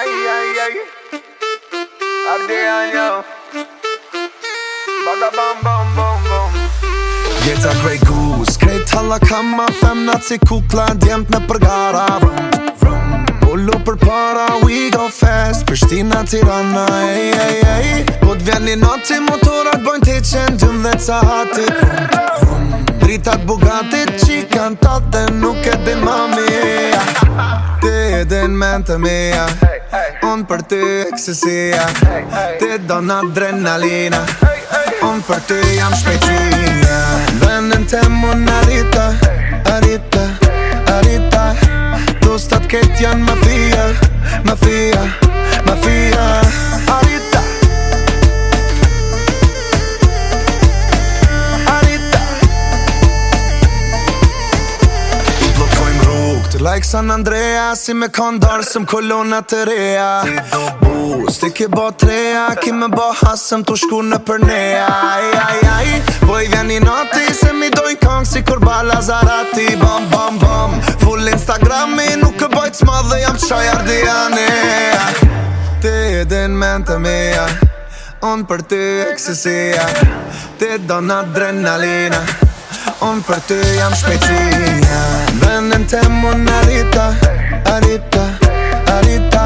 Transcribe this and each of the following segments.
ay ay ay Adeanya Ba da bam bam bam bam Jeta Grey gus, Krejt halla kama fem nat si kukla djemt në përgara Vrum, vrum Pullu për para, we go fast Pështina tirana, ej, ej, ej Po t'vjen një noti, motorat bojnë të qenë Dëm dhe ca hati, vrum, vrum Dritat bugatit që kanë tatë Dhe nuk e din mami, ja Ti e din mentë hey. Unë për ty eksesia hey, hey. Ti do në adrenalina hey, hey. Unë për ty jam shpejtia Vëndën të më në rita like San Andrea Si me kondor Sëm kolona të reja Boost Ti ki bo treja Ki me bo hasëm Tu shku në përneja Ai, ai, ai Boj po vjen i noti Se mi dojnë kong Si kur bala zarati Bom, bom, bom Full Instagrami Nuk kë bojt s'ma dhe jam qajar dhjane Ti edin men të mija Unë për ty eksisia Ti don Ti don adrenalina Unë për ty jam shmejtë Vendem i janë të mund Arita Arita Arita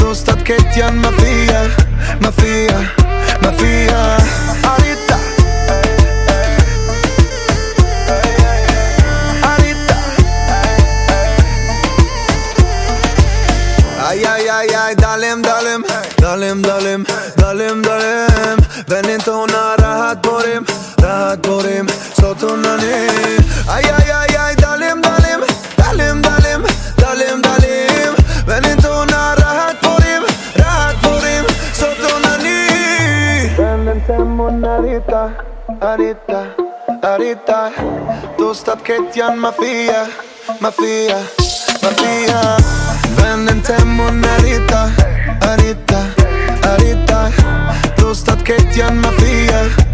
Dostat ketë janë mafija Mafia Mafia Arita Arita Ajajajaj Dalim, dalim Dalim, dalim Dalim, dalim Venin tona una rëhatë borim rahat borim monotonani Aj, aj, aj, aj, dalim, dalim, dalim, dalim, dalim, dalim Men inte hona rahat porim, rahat porim, sotonani Dalim temmon arita, arita, arita Dostat ketjan mafia, mafia, mafia Vännen temmon arita, arita, arita Dostat ketjan mafia